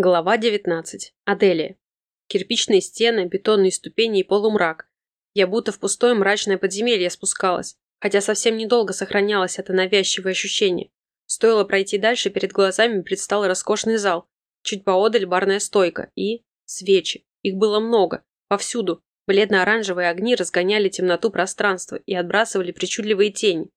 Глава 19. Аделия. Кирпичные стены, бетонные ступени и полумрак. Я будто в пустое мрачное подземелье спускалась, хотя совсем недолго сохранялось это навязчивое ощущение. Стоило пройти дальше, перед глазами предстал роскошный зал. Чуть поодаль барная стойка и... свечи. Их было много, повсюду. Бледно-оранжевые огни разгоняли темноту пространства и отбрасывали причудливые тени.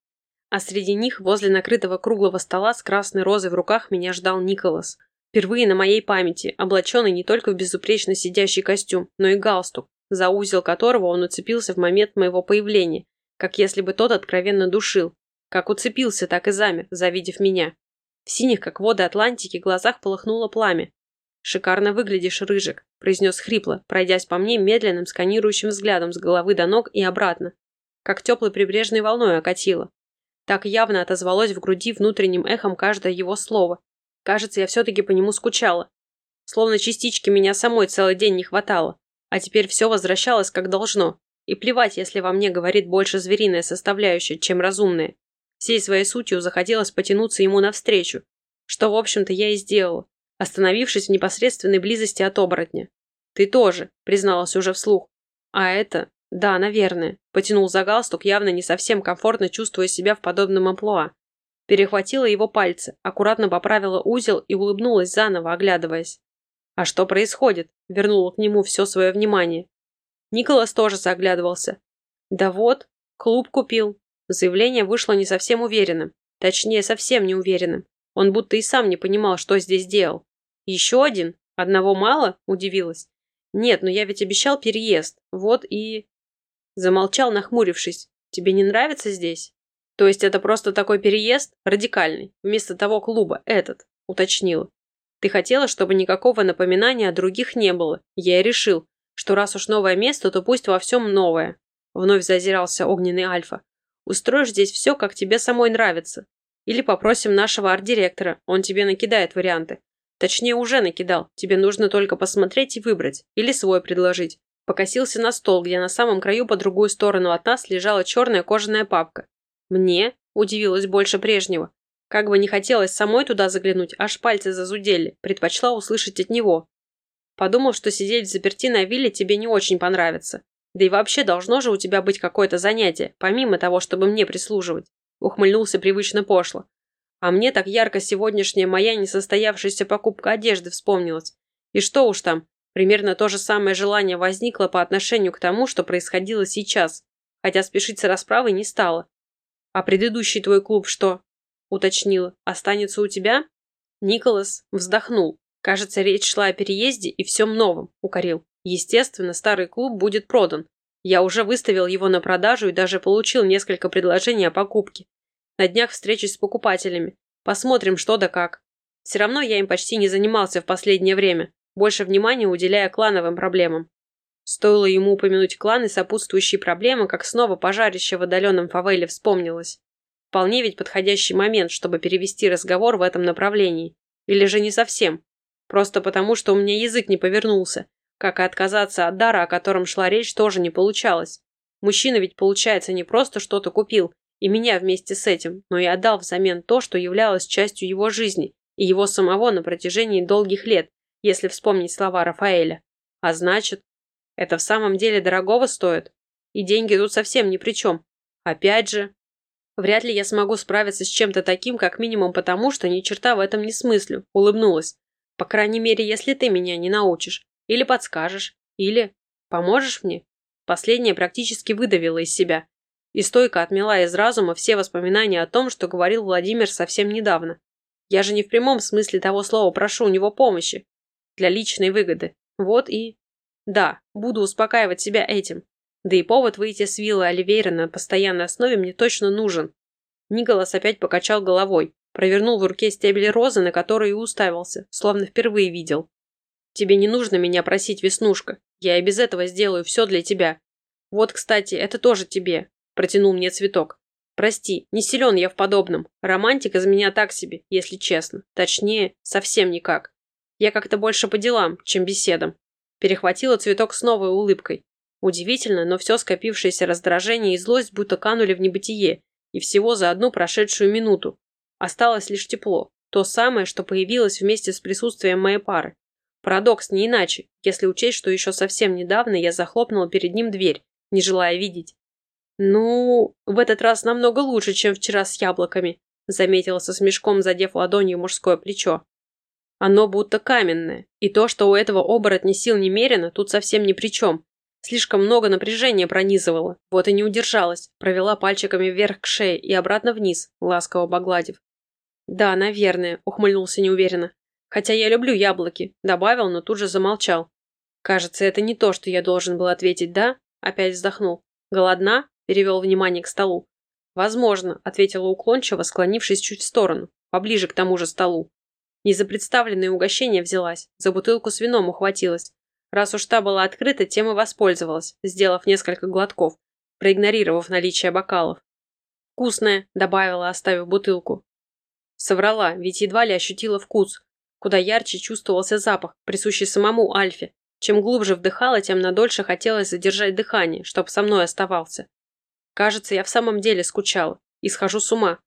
А среди них, возле накрытого круглого стола с красной розой в руках, меня ждал Николас – Впервые на моей памяти, облаченный не только в безупречно сидящий костюм, но и галстук, за узел которого он уцепился в момент моего появления, как если бы тот откровенно душил. Как уцепился, так и замер, завидев меня. В синих, как воды Атлантики, глазах полыхнуло пламя. «Шикарно выглядишь, Рыжик», – произнес хрипло, пройдясь по мне медленным сканирующим взглядом с головы до ног и обратно. Как теплой прибрежной волной окатило. Так явно отозвалось в груди внутренним эхом каждое его слово, Кажется, я все-таки по нему скучала. Словно частички меня самой целый день не хватало. А теперь все возвращалось как должно. И плевать, если во мне говорит больше звериная составляющая, чем разумная. Всей своей сутью захотелось потянуться ему навстречу. Что, в общем-то, я и сделала, остановившись в непосредственной близости от оборотня. «Ты тоже», — призналась уже вслух. «А это...» «Да, наверное», — потянул за галстук, явно не совсем комфортно чувствуя себя в подобном амплуа. Перехватила его пальцы, аккуратно поправила узел и улыбнулась заново, оглядываясь. «А что происходит?» Вернула к нему все свое внимание. Николас тоже заглядывался. «Да вот, клуб купил». Заявление вышло не совсем уверенным. Точнее, совсем не уверенным. Он будто и сам не понимал, что здесь делал. «Еще один? Одного мало?» – удивилась. «Нет, но я ведь обещал переезд. Вот и...» Замолчал, нахмурившись. «Тебе не нравится здесь?» То есть это просто такой переезд? Радикальный. Вместо того клуба. Этот. Уточнила. Ты хотела, чтобы никакого напоминания о других не было. Я и решил, что раз уж новое место, то пусть во всем новое. Вновь зазирался огненный Альфа. Устроишь здесь все, как тебе самой нравится. Или попросим нашего арт-директора, он тебе накидает варианты. Точнее, уже накидал. Тебе нужно только посмотреть и выбрать. Или свой предложить. Покосился на стол, где на самом краю по другую сторону от нас лежала черная кожаная папка. «Мне?» – удивилась больше прежнего. Как бы не хотелось самой туда заглянуть, аж пальцы зазудели, предпочла услышать от него. Подумал, что сидеть в заперти на вилле тебе не очень понравится. Да и вообще должно же у тебя быть какое-то занятие, помимо того, чтобы мне прислуживать. Ухмыльнулся привычно пошло. А мне так ярко сегодняшняя моя несостоявшаяся покупка одежды вспомнилась. И что уж там, примерно то же самое желание возникло по отношению к тому, что происходило сейчас, хотя спешить с расправой не стало. «А предыдущий твой клуб что?» – уточнила. «Останется у тебя?» Николас вздохнул. Кажется, речь шла о переезде и всем новом, укорил. Естественно, старый клуб будет продан. Я уже выставил его на продажу и даже получил несколько предложений о покупке. На днях встречусь с покупателями. Посмотрим, что да как. Все равно я им почти не занимался в последнее время, больше внимания уделяя клановым проблемам. Стоило ему упомянуть клан и сопутствующие проблемы, как снова пожарище в отдаленном фавеле вспомнилось. Вполне ведь подходящий момент, чтобы перевести разговор в этом направлении. Или же не совсем. Просто потому, что у меня язык не повернулся. Как и отказаться от дара, о котором шла речь, тоже не получалось. Мужчина ведь, получается, не просто что-то купил, и меня вместе с этим, но и отдал взамен то, что являлось частью его жизни и его самого на протяжении долгих лет, если вспомнить слова Рафаэля. А значит, это в самом деле дорогого стоит. И деньги тут совсем ни при чем. Опять же, вряд ли я смогу справиться с чем-то таким, как минимум потому, что ни черта в этом не смыслю. Улыбнулась. По крайней мере, если ты меня не научишь. Или подскажешь. Или поможешь мне. Последнее практически выдавила из себя. И стойко отмела из разума все воспоминания о том, что говорил Владимир совсем недавно. Я же не в прямом смысле того слова прошу у него помощи. Для личной выгоды. Вот и... Да, буду успокаивать себя этим. Да и повод выйти с виллы Оливейра на постоянной основе мне точно нужен. Николас опять покачал головой, провернул в руке стебель розы, на который и уставился, словно впервые видел. «Тебе не нужно меня просить, Веснушка. Я и без этого сделаю все для тебя. Вот, кстати, это тоже тебе», – протянул мне цветок. «Прости, не силен я в подобном. Романтик из меня так себе, если честно. Точнее, совсем никак. Я как-то больше по делам, чем беседам. Перехватила цветок с новой улыбкой. Удивительно, но все скопившееся раздражение и злость будто канули в небытие, и всего за одну прошедшую минуту. Осталось лишь тепло, то самое, что появилось вместе с присутствием моей пары. Парадокс не иначе, если учесть, что еще совсем недавно я захлопнула перед ним дверь, не желая видеть. «Ну, в этот раз намного лучше, чем вчера с яблоками», заметила со смешком, задев ладонью мужское плечо. Оно будто каменное, и то, что у этого оборотня сил немерено, тут совсем ни при чем. Слишком много напряжения пронизывало, вот и не удержалась, провела пальчиками вверх к шее и обратно вниз, ласково погладив. «Да, наверное», — ухмыльнулся неуверенно. «Хотя я люблю яблоки», — добавил, но тут же замолчал. «Кажется, это не то, что я должен был ответить, да?» Опять вздохнул. «Голодна?» — перевел внимание к столу. «Возможно», — ответила уклончиво, склонившись чуть в сторону, поближе к тому же столу. Не за представленные угощения взялась, за бутылку с вином ухватилась. Раз уж та была открыта, тем и воспользовалась, сделав несколько глотков, проигнорировав наличие бокалов. «Вкусная», — добавила, оставив бутылку. Соврала, ведь едва ли ощутила вкус. Куда ярче чувствовался запах, присущий самому Альфе. Чем глубже вдыхала, тем надольше хотелось задержать дыхание, чтоб со мной оставался. Кажется, я в самом деле скучала и схожу с ума.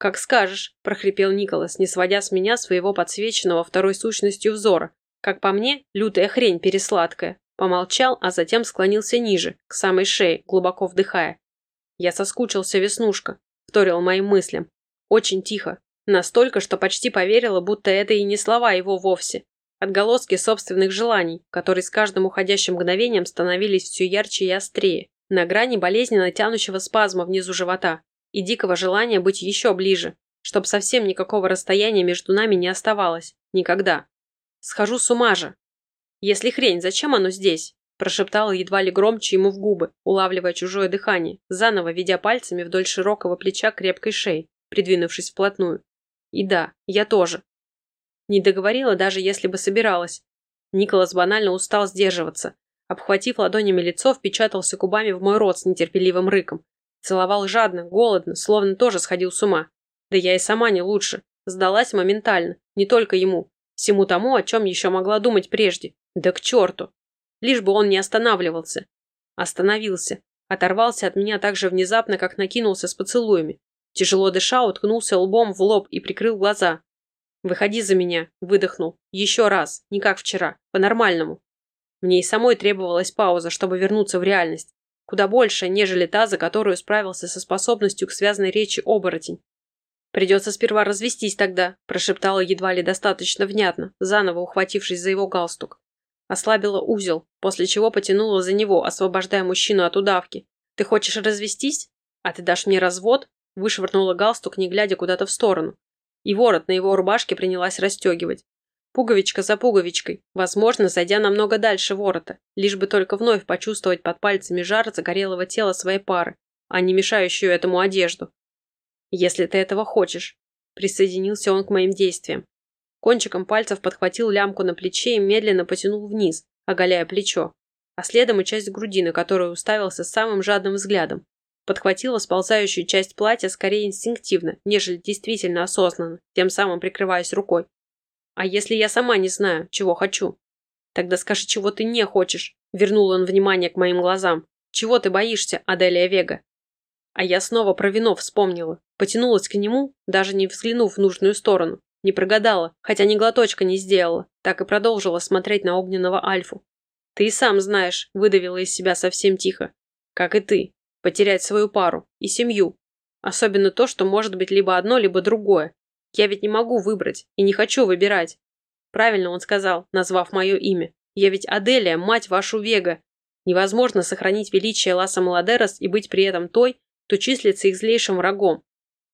«Как скажешь», – прохрипел Николас, не сводя с меня своего подсвеченного второй сущностью взора. Как по мне, лютая хрень пересладкая. Помолчал, а затем склонился ниже, к самой шее, глубоко вдыхая. Я соскучился, Веснушка, вторил моим мыслям. Очень тихо. Настолько, что почти поверила, будто это и не слова его вовсе. Отголоски собственных желаний, которые с каждым уходящим мгновением становились все ярче и острее, на грани болезненно тянущего спазма внизу живота и дикого желания быть еще ближе, чтобы совсем никакого расстояния между нами не оставалось. Никогда. Схожу с ума же. Если хрень, зачем оно здесь? Прошептала едва ли громче ему в губы, улавливая чужое дыхание, заново ведя пальцами вдоль широкого плеча крепкой шеи, придвинувшись вплотную. И да, я тоже. Не договорила, даже если бы собиралась. Николас банально устал сдерживаться. Обхватив ладонями лицо, впечатался губами в мой рот с нетерпеливым рыком. Целовал жадно, голодно, словно тоже сходил с ума. Да я и сама не лучше. Сдалась моментально. Не только ему. Всему тому, о чем еще могла думать прежде. Да к черту. Лишь бы он не останавливался. Остановился. Оторвался от меня так же внезапно, как накинулся с поцелуями. Тяжело дыша, уткнулся лбом в лоб и прикрыл глаза. «Выходи за меня», – выдохнул. «Еще раз, не как вчера, по-нормальному». Мне и самой требовалась пауза, чтобы вернуться в реальность. Куда больше, нежели та, за которую справился со способностью к связанной речи оборотень. «Придется сперва развестись тогда», – прошептала едва ли достаточно внятно, заново ухватившись за его галстук. Ослабила узел, после чего потянула за него, освобождая мужчину от удавки. «Ты хочешь развестись? А ты дашь мне развод?» Вышвырнула галстук, не глядя куда-то в сторону. И ворот на его рубашке принялась расстегивать. Пуговичка за пуговичкой, возможно, зайдя намного дальше ворота, лишь бы только вновь почувствовать под пальцами жар загорелого тела своей пары, а не мешающую этому одежду. «Если ты этого хочешь», – присоединился он к моим действиям. Кончиком пальцев подхватил лямку на плече и медленно потянул вниз, оголяя плечо, а следом и часть груди, на которую уставился самым жадным взглядом. Подхватила сползающую часть платья скорее инстинктивно, нежели действительно осознанно, тем самым прикрываясь рукой. А если я сама не знаю, чего хочу? Тогда скажи, чего ты не хочешь. Вернул он внимание к моим глазам. Чего ты боишься, Аделия Вега? А я снова про вино вспомнила. Потянулась к нему, даже не взглянув в нужную сторону. Не прогадала, хотя ни глоточка не сделала. Так и продолжила смотреть на огненного Альфу. Ты и сам знаешь, выдавила из себя совсем тихо. Как и ты. Потерять свою пару и семью. Особенно то, что может быть либо одно, либо другое. Я ведь не могу выбрать и не хочу выбирать. Правильно он сказал, назвав мое имя. Я ведь Аделия, мать вашу Вега. Невозможно сохранить величие Ласа Маладерос и быть при этом той, кто числится их злейшим врагом.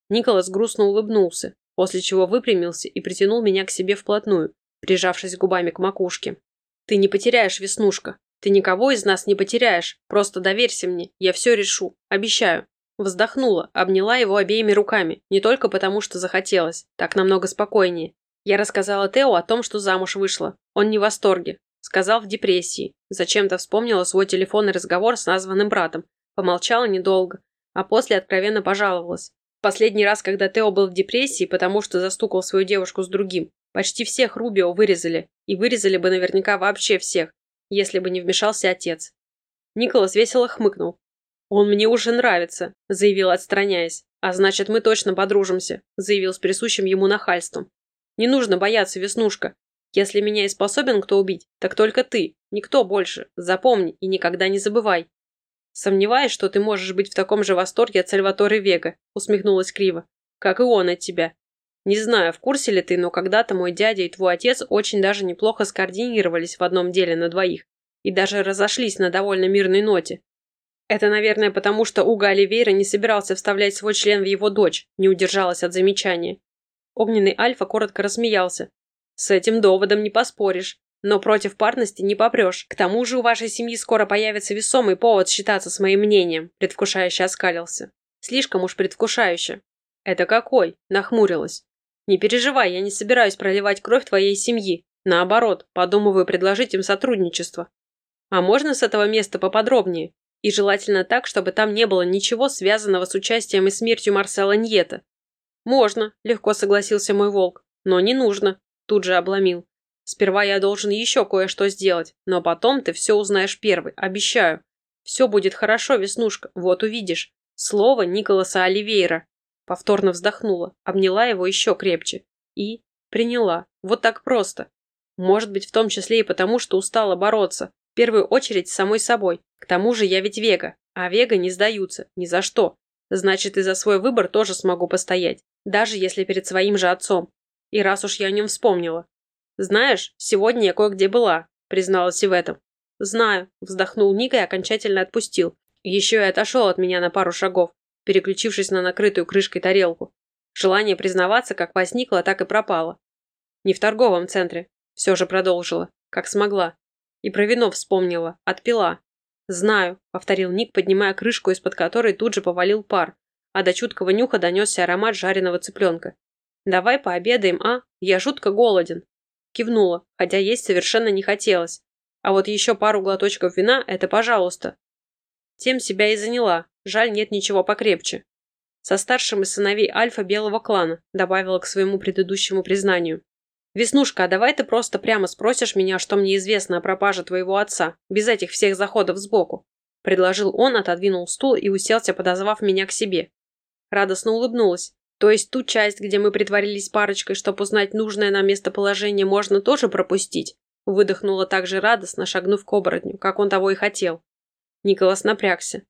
Николас грустно улыбнулся, после чего выпрямился и притянул меня к себе вплотную, прижавшись губами к макушке. «Ты не потеряешь, Веснушка. Ты никого из нас не потеряешь. Просто доверься мне, я все решу. Обещаю». Вздохнула, обняла его обеими руками, не только потому, что захотелось, так намного спокойнее. Я рассказала Тео о том, что замуж вышла. Он не в восторге. Сказал в депрессии. Зачем-то вспомнила свой телефонный разговор с названным братом. Помолчала недолго, а после откровенно пожаловалась. Последний раз, когда Тео был в депрессии, потому что застукал свою девушку с другим, почти всех Рубио вырезали. И вырезали бы наверняка вообще всех, если бы не вмешался отец. Николас весело хмыкнул, «Он мне уже нравится», – заявил, отстраняясь. «А значит, мы точно подружимся», – заявил с присущим ему нахальством. «Не нужно бояться, Веснушка. Если меня и способен кто убить, так только ты, никто больше. Запомни и никогда не забывай. Сомневаюсь, что ты можешь быть в таком же восторге от Сальваторе Вега, усмехнулась криво, как и он от тебя. Не знаю, в курсе ли ты, но когда-то мой дядя и твой отец очень даже неплохо скоординировались в одном деле на двоих и даже разошлись на довольно мирной ноте. Это, наверное, потому что Уга Оливейра не собирался вставлять свой член в его дочь, не удержалась от замечания. Огненный Альфа коротко рассмеялся. С этим доводом не поспоришь. Но против парности не попрешь. К тому же у вашей семьи скоро появится весомый повод считаться с моим мнением, предвкушающе оскалился. Слишком уж предвкушающе. Это какой? Нахмурилась. Не переживай, я не собираюсь проливать кровь твоей семьи. Наоборот, подумываю предложить им сотрудничество. А можно с этого места поподробнее? И желательно так, чтобы там не было ничего связанного с участием и смертью Марсела Ньета. Можно, легко согласился мой волк. Но не нужно. Тут же обломил. Сперва я должен еще кое-что сделать, но потом ты все узнаешь первый, обещаю. Все будет хорошо, Веснушка, вот увидишь. Слово Николаса Оливейра. Повторно вздохнула, обняла его еще крепче. И приняла. Вот так просто. Может быть, в том числе и потому, что устала бороться. Первую очередь самой собой. К тому же я ведь Вега, а Вега не сдаются, ни за что. Значит, и за свой выбор тоже смогу постоять, даже если перед своим же отцом. И раз уж я о нем вспомнила. «Знаешь, сегодня я кое-где была», призналась и в этом. «Знаю», вздохнул Ник и окончательно отпустил. Еще и отошел от меня на пару шагов, переключившись на накрытую крышкой тарелку. Желание признаваться как возникло, так и пропало. Не в торговом центре. Все же продолжила, как смогла. И про вино вспомнила, отпила. «Знаю», — повторил Ник, поднимая крышку, из-под которой тут же повалил пар, а до чуткого нюха донесся аромат жареного цыпленка. «Давай пообедаем, а? Я жутко голоден». Кивнула, хотя есть совершенно не хотелось. А вот еще пару глоточков вина – это пожалуйста. Тем себя и заняла, жаль, нет ничего покрепче. Со старшим из сыновей Альфа Белого клана, добавила к своему предыдущему признанию. «Веснушка, а давай ты просто прямо спросишь меня, что мне известно о пропаже твоего отца, без этих всех заходов сбоку», предложил он, отодвинул стул и уселся, подозвав меня к себе. Радостно улыбнулась. То есть ту часть, где мы притворились парочкой, чтобы узнать нужное нам местоположение, можно тоже пропустить? Выдохнула так же радостно, шагнув к оборотню, как он того и хотел. Николас напрягся.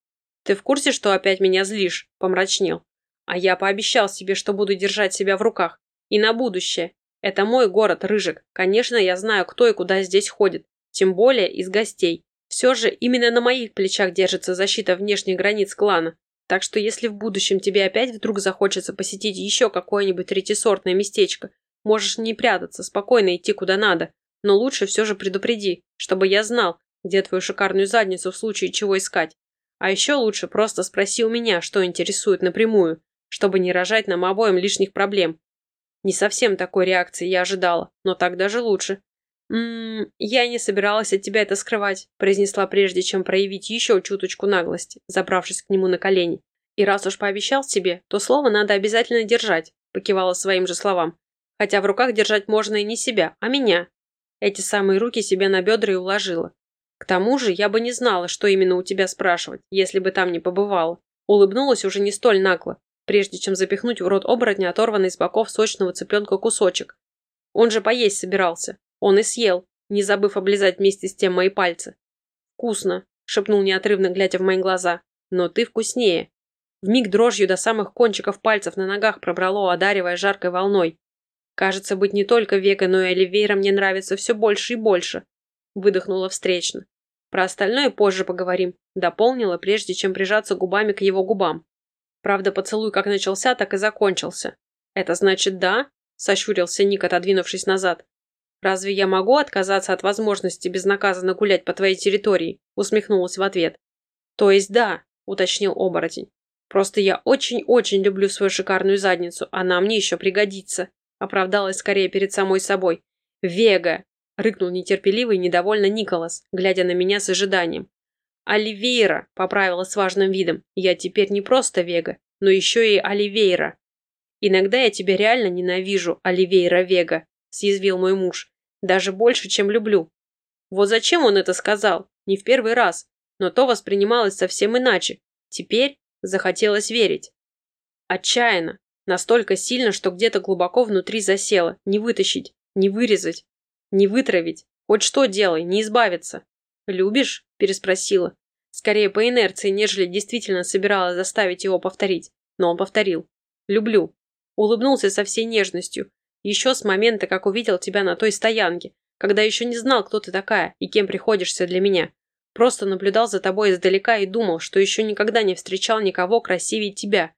«Ты в курсе, что опять меня злишь?» – помрачнел. «А я пообещал себе, что буду держать себя в руках. И на будущее. Это мой город, Рыжик. Конечно, я знаю, кто и куда здесь ходит. Тем более из гостей. Все же именно на моих плечах держится защита внешних границ клана. Так что если в будущем тебе опять вдруг захочется посетить еще какое-нибудь третьесортное местечко, можешь не прятаться, спокойно идти куда надо. Но лучше все же предупреди, чтобы я знал, где твою шикарную задницу в случае чего искать. А еще лучше просто спроси у меня, что интересует напрямую, чтобы не рожать нам обоим лишних проблем. Не совсем такой реакции я ожидала, но так даже лучше. «Ммм, я не собиралась от тебя это скрывать», произнесла прежде, чем проявить еще чуточку наглости, забравшись к нему на колени. «И раз уж пообещал себе, то слово надо обязательно держать», покивала своим же словам. «Хотя в руках держать можно и не себя, а меня». Эти самые руки себе на бедра и уложила. «К тому же я бы не знала, что именно у тебя спрашивать, если бы там не побывала». Улыбнулась уже не столь нагло, прежде чем запихнуть в рот оборотня оторванный с боков сочного цыпленка кусочек. Он же поесть собирался. Он и съел, не забыв облизать вместе с тем мои пальцы. «Вкусно», — шепнул неотрывно, глядя в мои глаза. «Но ты вкуснее». Вмиг дрожью до самых кончиков пальцев на ногах пробрало, одаривая жаркой волной. «Кажется, быть не только Вега, но и Оливейра мне нравится все больше и больше», — выдохнула встречно. «Про остальное позже поговорим», — дополнила, прежде чем прижаться губами к его губам. Правда, поцелуй как начался, так и закончился. «Это значит да?» — сощурился Ник, отодвинувшись назад. «Разве я могу отказаться от возможности безнаказанно гулять по твоей территории?» усмехнулась в ответ. «То есть да», уточнил оборотень. «Просто я очень-очень люблю свою шикарную задницу, она мне еще пригодится», оправдалась скорее перед самой собой. «Вега!» рыкнул нетерпеливый и недовольно Николас, глядя на меня с ожиданием. «Оливейра!» – поправила с важным видом. «Я теперь не просто Вега, но еще и Оливейра!» «Иногда я тебя реально ненавижу, Оливейра Вега!» – съязвил мой муж. Даже больше, чем люблю. Вот зачем он это сказал? Не в первый раз. Но то воспринималось совсем иначе. Теперь захотелось верить. Отчаянно. Настолько сильно, что где-то глубоко внутри засело. Не вытащить, не вырезать. Не вытравить. Хоть что делай, не избавиться. «Любишь?» – переспросила. Скорее по инерции, нежели действительно собиралась заставить его повторить. Но он повторил. «Люблю». Улыбнулся со всей нежностью. Еще с момента, как увидел тебя на той стоянке, когда еще не знал, кто ты такая и кем приходишься для меня. Просто наблюдал за тобой издалека и думал, что еще никогда не встречал никого красивее тебя.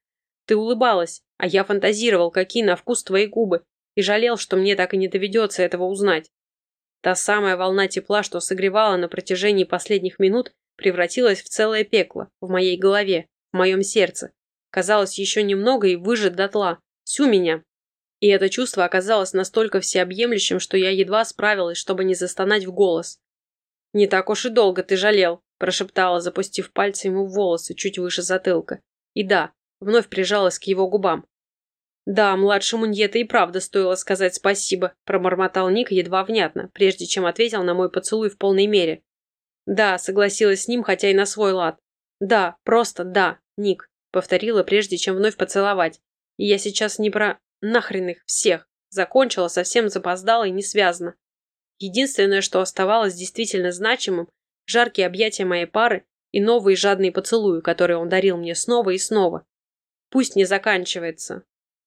Ты улыбалась, а я фантазировал, какие на вкус твои губы, и жалел, что мне так и не доведется этого узнать. Та самая волна тепла, что согревала на протяжении последних минут, превратилась в целое пекло в моей голове, в моем сердце. Казалось, еще немного и выжат дотла. Всю меня. И это чувство оказалось настолько всеобъемлющим, что я едва справилась, чтобы не застонать в голос. «Не так уж и долго ты жалел», – прошептала, запустив пальцы ему в волосы чуть выше затылка. И да, вновь прижалась к его губам. «Да, младшему Ньета и правда стоило сказать спасибо», – пробормотал Ник едва внятно, прежде чем ответил на мой поцелуй в полной мере. «Да», – согласилась с ним, хотя и на свой лад. «Да, просто да, Ник», – повторила, прежде чем вновь поцеловать. «И я сейчас не про... нахрен их всех». Закончила совсем запоздала и не связано. Единственное, что оставалось действительно значимым – жаркие объятия моей пары и новые жадные поцелуи, которые он дарил мне снова и снова. Пусть не заканчивается.